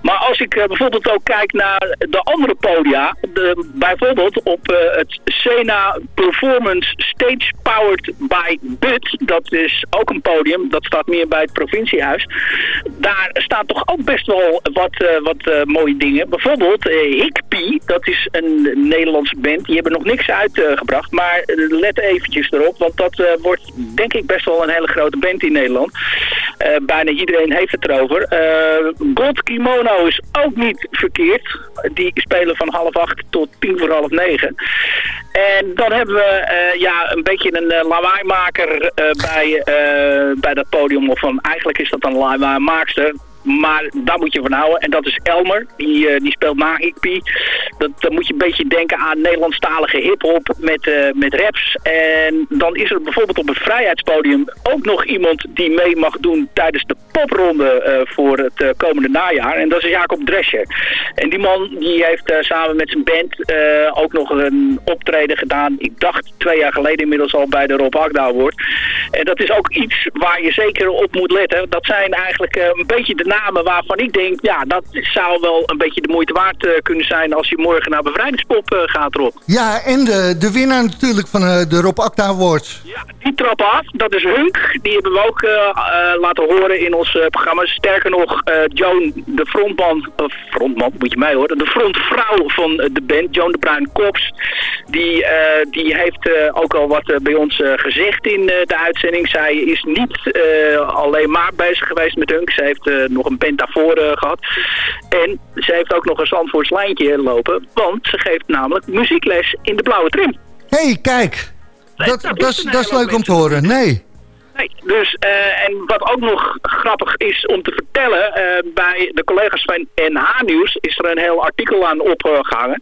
Maar als ik eh, bijvoorbeeld ook kijk naar de andere podia, de, bijvoorbeeld op eh, het Sena Performance Stage Powered by Bud, dat is ook een podium, dat staat meer bij het provinciehuis. Daar staan toch ook best wel wat, eh, wat mooie dingen. Bijvoorbeeld Hikpie, dat is een Nederlandse band, die hebben nog niks uitgebracht, maar let eventjes erop, want dat wordt denk ik best wel een hele grote band in Nederland. Bijna iedereen heeft het erover. Eh God Kimono is ook niet verkeerd. Die spelen van half acht tot tien voor half negen. En dan hebben we eh, ja, een beetje een uh, lawaaimaker eh, bij, eh, bij dat podium. Of van, eigenlijk is dat een lawaaimaakster. Maar daar moet je van houden. En dat is Elmer. Die, eh, die speelt na Hikpie. Dat, dan moet je een beetje denken aan Nederlandstalige hip-hop met, eh, met raps. En dan is er bijvoorbeeld op het vrijheidspodium ook nog iemand die mee mag doen tijdens de popronde eh, voor het komende najaar. En dat is Jacob Drescher. En die man die heeft samen met zijn band ook nog een optreden gedaan. Ik dacht twee jaar geleden inmiddels al bij de Rob Agda Award. En dat is ook iets waar je zeker op moet letten. Dat zijn eigenlijk een beetje de namen waarvan ik denk, ja, dat zou wel een beetje de moeite waard eh, kunnen zijn als je morgen naar Bevrijdingspop eh, gaat, Rob. Ja, en de, de winnaar natuurlijk van eh, de Rob Acta Awards. Die trappen af, dat is Hunk. Die hebben we ook laten horen in ons programma. Sterker nog, Joan, de frontman, of frontman, moet je mij horen, de frontvrouw van de band, Joan de Bruin Kops, die, die heeft ook al wat bij ons gezegd in de uitzending. Zij is niet alleen maar bezig geweest met Hunk. Ze heeft eh, nog een band daarvoor eh, gehad. En ze heeft ook nog een Zandvoorts lijntje lopen, want ze geeft namelijk muziekles in de blauwe trim. Hé, hey, kijk. Nee, Dat, dat dat, is dat is leuk om te horen. Nee. Nee, dus, eh, en wat ook nog grappig is om te vertellen, eh, bij de collega's van NH Nieuws is er een heel artikel aan opgehangen.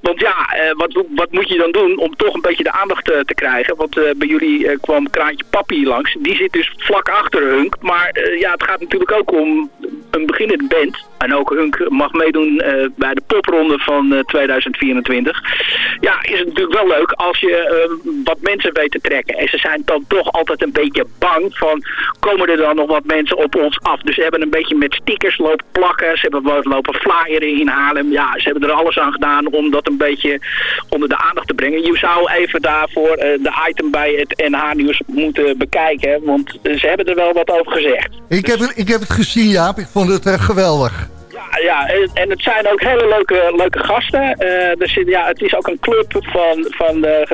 Want ja, eh, wat, wat moet je dan doen om toch een beetje de aandacht te krijgen? Want bij jullie kwam Kraantje Papi langs, die zit dus vlak achter Hunk. Maar ja, het gaat natuurlijk ook om een beginnende band. En ook Hunk mag meedoen bij de popronde van eh, 2024. Ja, is het natuurlijk wel leuk als je wat mensen weet te trekken. En ze zijn dan toch altijd een beetje bang van, komen er dan nog wat mensen op ons af? Dus ze hebben een beetje met stickers lopen plakken. Ze hebben wat lopen flyeren in Haarlem. Ja, ze hebben er alles aan gedaan om dat een beetje onder de aandacht te brengen. Je zou even daarvoor eh, de item bij het NH-nieuws moeten bekijken. Want ze hebben er wel wat over gezegd. Ik heb, ik heb het gezien, Jaap. Ik vond het eh, geweldig. Ja, en, het zijn ook hele leuke, leuke gasten. Zit, ja, het is ook een club van, van, eh,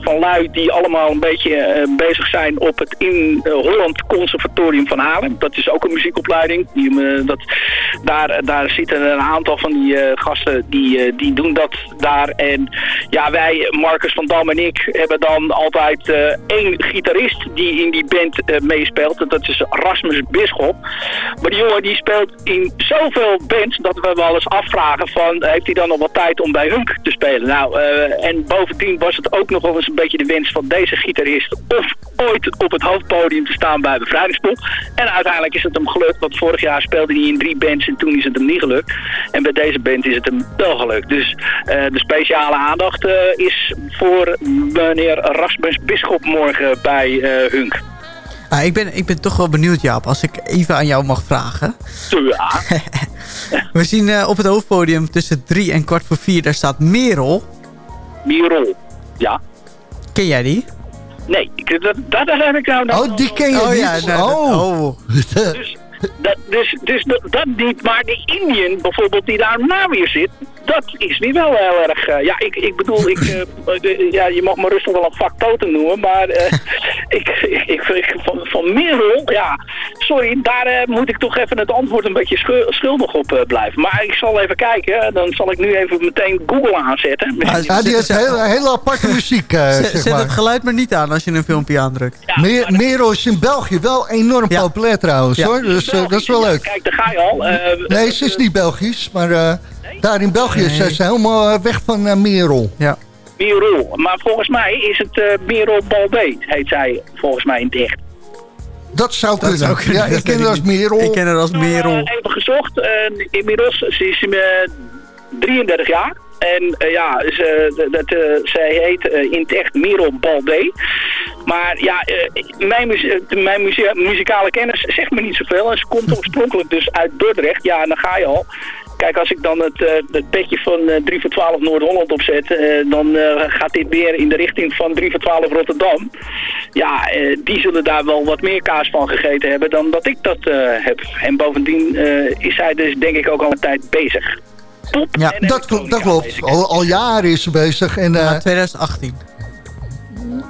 van lui die allemaal een beetje eh, bezig zijn op het in eh, Holland Conservatorium van Haarlem. Dat is ook een muziekopleiding. Die, eh, dat, daar, daar zitten een aantal van die gasten die, die doen dat daar. En ja, wij, Marcus van Dam en ik, hebben dan altijd één gitarist die in die band meespeelt. Dat is Rasmus Bisschop. Maar die jongen die speelt in zoveel bands dat we wel eens afvragen van... heeft hij dan nog wat tijd om bij Hunk te spelen? Nou, eh, en bovendien was het ook nog wel eens een beetje de wens van deze gitarist... of ooit op het hoofdpodium te staan bij Bevrijdingspop. En uiteindelijk is het hem gelukt, want vorig jaar speelde hij in drie bands en toen is het hem niet gelukt. En bij deze band is het hem wel gelukt. Dus eh, de speciale aandacht eh, is voor meneer Rasmus Bisschop morgen bij eh, Hunk. Ah, ik, ben, ik ben toch wel benieuwd, Jaap, als ik even aan jou mag vragen. Ja. We zien eh, op het hoofdpodium tussen drie en kwart voor vier, daar staat Merel. Merel, ja. Ken jij die? Nee, ik, dat, dat, dat heb ik nou... nog- Oh, die ken je Oh niet? ja, nou, dat- oh. oh. Dus, dat, dus, dus dat, dat niet, maar de Indian bijvoorbeeld die daar na weer zit, dat is weer wel heel erg... eh, ja, ik, ik bedoel, ik, eh, de- ja, je mag me rustig wel een factotum noemen, maar eh, ik, ik, ik, ik- van, van Merel, ja, sorry, daar eh, moet ik toch even het antwoord een beetje schu- schuldig op eh, blijven. Maar ik zal even kijken, dan zal ik nu even meteen Google aanzetten. Ja, die heeft hele, hele aparte muziek, eh, Zet, zeg zet het geluid maar niet aan als je een filmpje aandrukt. Meer, Merel is in België wel enorm Ja. populair trouwens, Ja. hoor. Dus eh, dat is wel Ja, leuk. Kijk, daar ga je al. Eh, Nee, ze is niet Belgisch, maar eh, daar in België is ze helemaal eh, weg van eh, Merel. Ja. Merel. Maar volgens mij is het eh Merel Balbé, heet zij volgens mij in het echt. Dat zou Dat kunnen. zou kunnen, Ja, ik ken haar als. Merel. Ik ken haar als Merel. Eh, even gezocht. Eh, inmiddels ze is ze 33 jaar. En eh, ja, ze, dat, eh, zij heet eh, in het echt Merel Balbé. Maar ja, eh, mijn, muzie- eh, mijn muzie- muzikale kennis zegt me niet zoveel. En ze komt oorspronkelijk dus uit Dordrecht. Ja, en dan ga je al. Kijk, als ik dan het, eh, het petje van eh 3 voor 12 Noord-Holland opzet, eh, dan eh, gaat dit weer in de richting van 3 voor 12 Rotterdam. Ja, eh, die zullen daar wel wat meer kaas van gegeten hebben dan dat ik dat eh, heb. En bovendien eh, is zij dus denk ik ook al een tijd bezig. Pop Ja, Dat, kl- dat klopt. Al, al jaren is ze bezig. En, eh, Ja, 2018.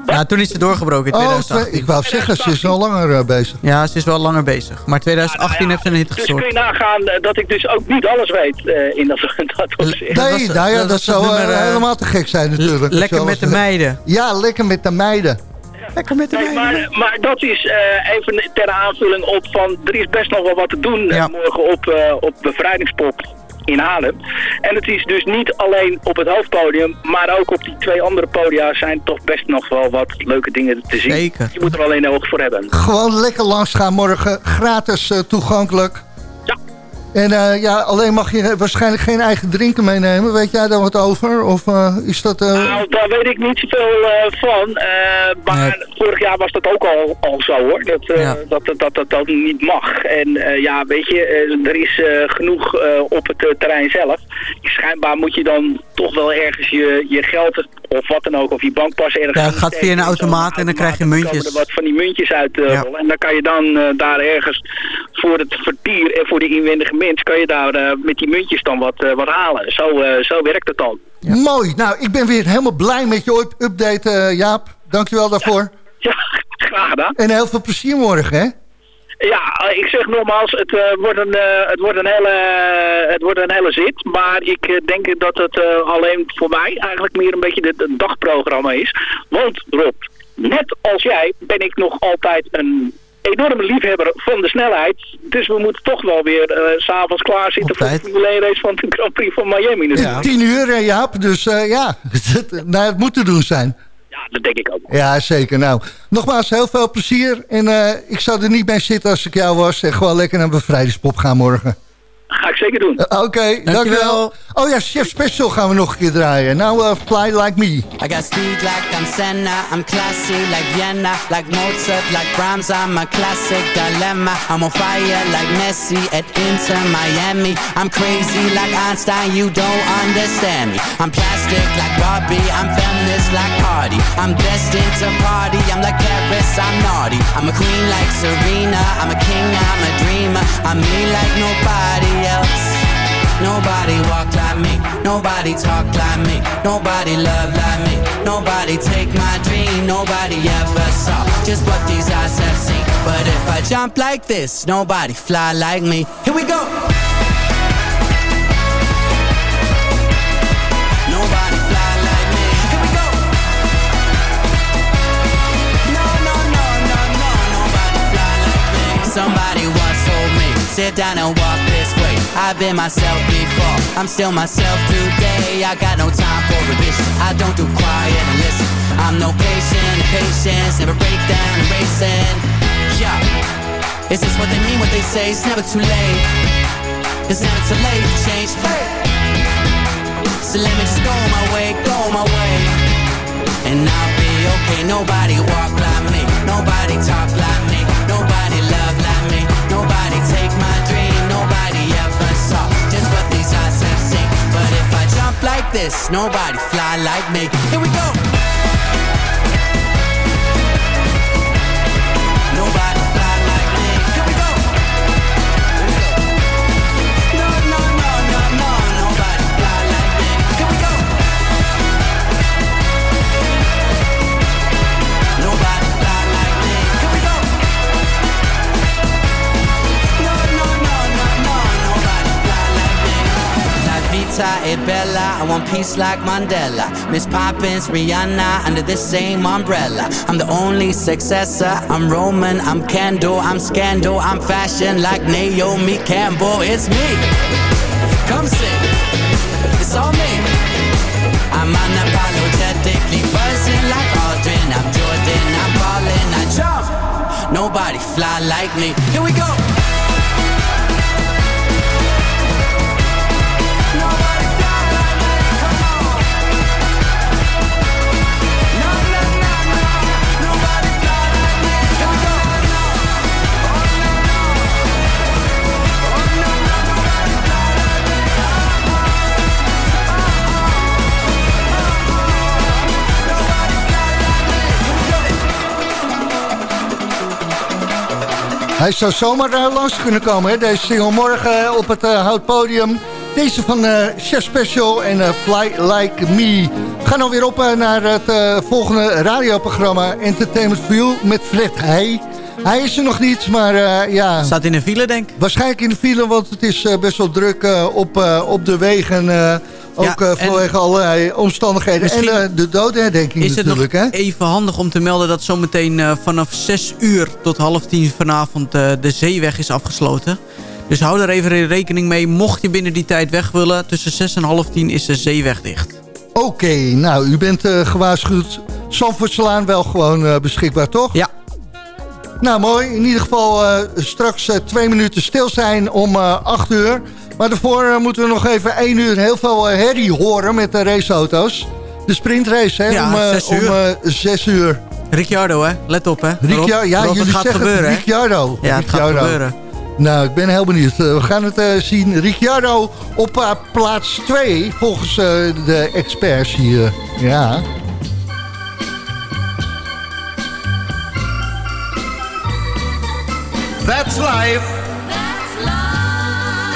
Ja, toen is ze doorgebroken in oh, 2018. twee- ik wou zeggen, ze is al langer eh, bezig. Ja, ze is wel langer bezig. Maar 2018 Nou ja, heeft ze een hit Dus kun je nagaan eh, dat ik dus ook niet alles weet eh, in dat, dat opzicht. Dat Nee, was- nou ja, dat dat, zou nummer, helemaal te gek zijn natuurlijk. Lekker met de meiden. Ja, lekker met de meiden. Lekker met de Nee, meiden. maar, maar dat is eh, even ter aanvulling op van... er is best nog wel wat te doen Ja. morgen op, eh, op Bevrijdingspop in Haarlem. En het is dus niet alleen op het hoofdpodium... maar ook op die twee andere podia zijn toch best nog wel wat leuke dingen te zien. Zeker. Je moet er alleen oog voor hebben. Gewoon lekker langs gaan morgen. Gratis eh, toegankelijk. En eh, ja, alleen mag je waarschijnlijk geen eigen drinken meenemen. Weet jij daar wat over? Of eh, is dat... eh, Nou, daar weet ik niet zoveel eh, van. eh, maar vorig jaar was dat ook al, al zo hoor. Dat, eh, Ja. dat, dat, dat, dat dat niet mag. En eh, ja, weet je, er is eh, genoeg eh, op het terrein zelf. Schijnbaar moet je dan toch wel ergens je, je geld of wat dan ook, of je bankpas ergens... Ja, het gaat via een automaat en dan krijg je. Dan muntjes. komen er wat van die muntjes uit eh, Ja. En dan kan je dan eh, daar ergens voor het vertier en voor de inwendige mens... kan je daar eh, met die muntjes dan wat, eh, wat halen. Zo, eh, zo werkt het dan. Mooi. Nou, ik ben weer helemaal blij met je up- update, eh, Jaap. Dankjewel daarvoor. Ja, graag gedaan. En heel veel plezier morgen, hè? Ja, ik zeg nogmaals, het, eh, wordt, een, eh, het, wordt, een hele, eh, het wordt een hele zit. Maar ik denk dat het eh, alleen voor mij eigenlijk meer een beetje het het dagprogramma is. Want Rob, net als jij ben ik nog altijd een enorme liefhebber van de snelheid. Dus we moeten toch wel weer eh, s s'avonds klaar zitten voor de. Formule 1 race van de Grand Prix van Miami natuurlijk. Tien uur, Jaap. Dus eh, ja, nou, het moet te doen zijn. Ja, dat denk ik ook. Ja, zeker. Nou, nogmaals, heel veel plezier. En eh, ik zou er niet bij zitten als ik jou was. En gewoon lekker naar bevrijdingspop gaan morgen. Ga ik zeker doen. Uh, Oké, dankjewel. Oh ja, Chef Special gaan we nog een keer draaien. Nou, uh, Fly Like Me. I got speed like I'm Senna, I'm classy like Vienna, like Mozart, like Brahms, I'm a classic dilemma. I'm on fire like Messi at Inter Miami. I'm crazy like Einstein, you don't understand me. I'm plastic like Barbie, I'm feminist like Cardi. I'm destined to party, I'm like Paris, I'm naughty. I'm a queen like Serena, I'm a king, I'm a dreamer. I'm me like nobody else. Nobody walk like me, nobody talk like me, nobody love like me, nobody take my dream, nobody ever saw just what these eyes have seen. But if I jump like this, nobody fly like me. Here we go. Nobody fly like me. Here we go. No, no, no, no, no, nobody fly like me. Somebody once told me, sit down and walk this way. I've been myself before, I'm still myself today. I got no time for revision. I don't do quiet and listen. I'm no patient, patience, never break down and racing. Yeah, is this what they mean? What they say? It's never too late. It's never too late to change. Hey. So let me just go my way, go my way. And I'll be okay. Nobody walk like me. Nobody talk like me. Nobody love like me. Nobody take my dream. Nobody ever saw just what these eyes have seen. But if I jump like this, nobody fly like me. Here we go. Nobody È bella. I want peace like Mandela. Miss Poppins, Rihanna, under the same umbrella. I'm the only successor. I'm Roman. I'm Kendall. I'm scandal. I'm fashion like Naomi Campbell. It's me. Come sing. It's all me. I'm unapologetically buzzing like Aldrin. I'm Jordan. I'm ballin'. I jump. Nobody fly like me. Here we go. Hij zou zomaar uh, langs kunnen komen, hè? deze single morgen uh, op het uh, Houtpodium. Deze van uh, Chef Special en uh, Fly Like Me. We gaan alweer op naar het volgende radioprogramma Entertainment for You met Fred Heij. Hij is er nog niet, maar uh, ja... Staat in de file, denk ik. Waarschijnlijk in de file, want het is uh, best wel druk uh, op, op de wegen... Ook ja, vanwege allerlei omstandigheden. En uh, de dodenherdenking is natuurlijk. Is het nog hè? even handig om te melden dat zometeen uh, vanaf 6 uur tot half 10 vanavond de zeeweg is afgesloten. Dus hou er even rekening mee. Mocht je binnen die tijd weg willen, tussen 6 en half 10 is de zeeweg dicht. Oké, okay, nou, u bent uh, gewaarschuwd. Zandvoortslaan wel gewoon uh, beschikbaar, toch? Ja. Nou, mooi. In ieder geval uh, straks twee minuten stil zijn om 8 uur. Maar daarvoor moeten we nog even 1 uur heel veel herrie horen met de raceauto's. De sprintrace, hè? Ja, om, zes uur. om 6 uur. Ricciardo, hè? Let op, hè? Ricciardo, ja, Rob, jullie het gaat zeggen gebeuren, Ricciardo. Ja, het Ricciardo. gaat gebeuren. Nou, ik ben heel benieuwd. We gaan het uh, zien. Ricciardo op uh, plaats 2, volgens de experts hier. Ja. That's life.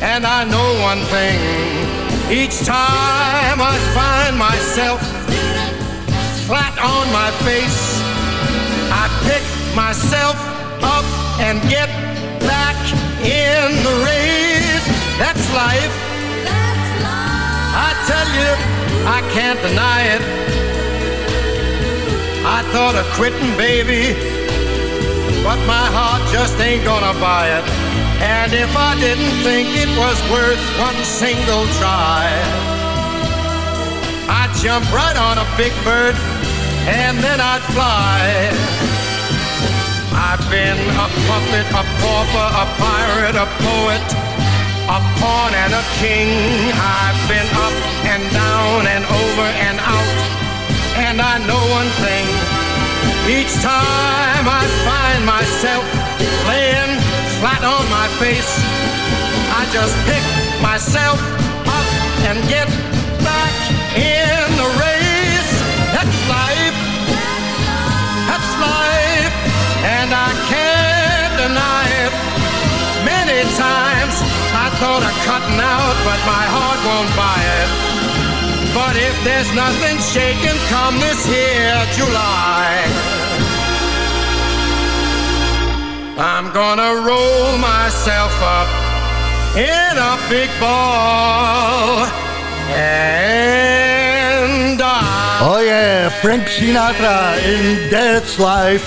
And I know one thing. Each time I find myself flat on my face, I pick myself up and get back in the race. That's life. I tell you, I can't deny it. I thought of quitting, baby, but my heart just ain't gonna buy it. And if I didn't think it was worth one single try, I'd jump right on a big bird and then I'd fly. I've been a puppet, a pauper, a pirate, a poet, a pawn and a king. I've been up and down and over and out. And I know one thing. Each time I find myself laying flat on my face, I just pick myself up and get back in the race. That's life. That's life. And I can't deny it. Many times I thought of cutting out, but my heart won't buy it. But if there's nothing shaking come this here July, I'm gonna roll myself up in a big ball and die. Oh yeah, Frank Sinatra in That's Life.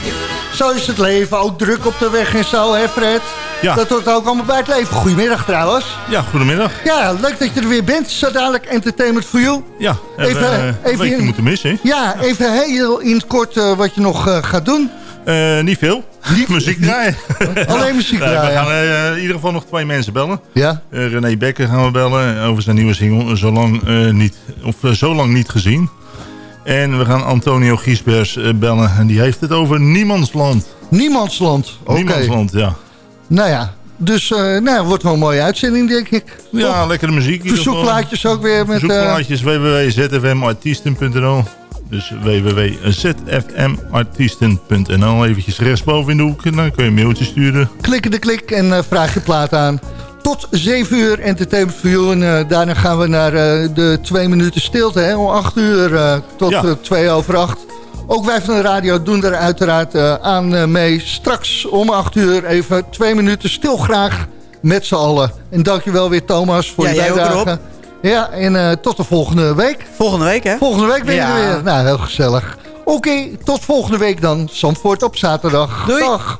Zo is het leven, ook druk op de weg en zo, hè Fred? Ja. Dat hoort ook allemaal bij het leven. Goedemiddag trouwens. Ja, goedemiddag. Ja, leuk dat je er weer bent. Zo dadelijk Entertainment for You. Ja, Even- even, uh, even in- moeten missen. hè? Ja, even heel in het kort eh, wat je nog eh, gaat doen. Eh, niet veel. muziek draaien. Alleen muziek draaien. We gaan eh, in ieder geval nog twee mensen bellen. Ja. Eh, René Bekker gaan we bellen over zijn nieuwe single. Zolang, niet, of, eh, zo lang niet gezien. En we gaan Antonio Giesbers bellen. En die heeft het over Niemandsland. Niemandsland. Oké. Niemandsland, ja. Nou ja, dus eh nou, wordt wel een mooie uitzending, denk ik. Ja, lekkere muziek. Verzoekplaatjes ook weer met... Verzoekplaatjes www.zfmartiesten.nl Dus www.zfmartiesten.nl Eventjes rechtsboven in de hoek. En dan kun je een mailtje sturen. klikken de klik en eh, vraag je plaat aan. Tot 7 uur Entertainment for You. En eh, daarna gaan we naar eh, de 2 minuten stilte. Hè, om 8 uur eh, tot Ja. eh, 2 over 8. Ook wij van de radio doen er uiteraard eh, aan mee. Straks om 8 uur even 2 minuten stil graag met z'n allen. En dankjewel weer Thomas voor Ja, je jij ook bijdrage. Ja, en eh, tot de volgende week. Volgende week, hè? Volgende week ben je Ja. er weer. Nou, heel gezellig. Oké, tot volgende week dan. Zandvoort op zaterdag. Doei. Dag.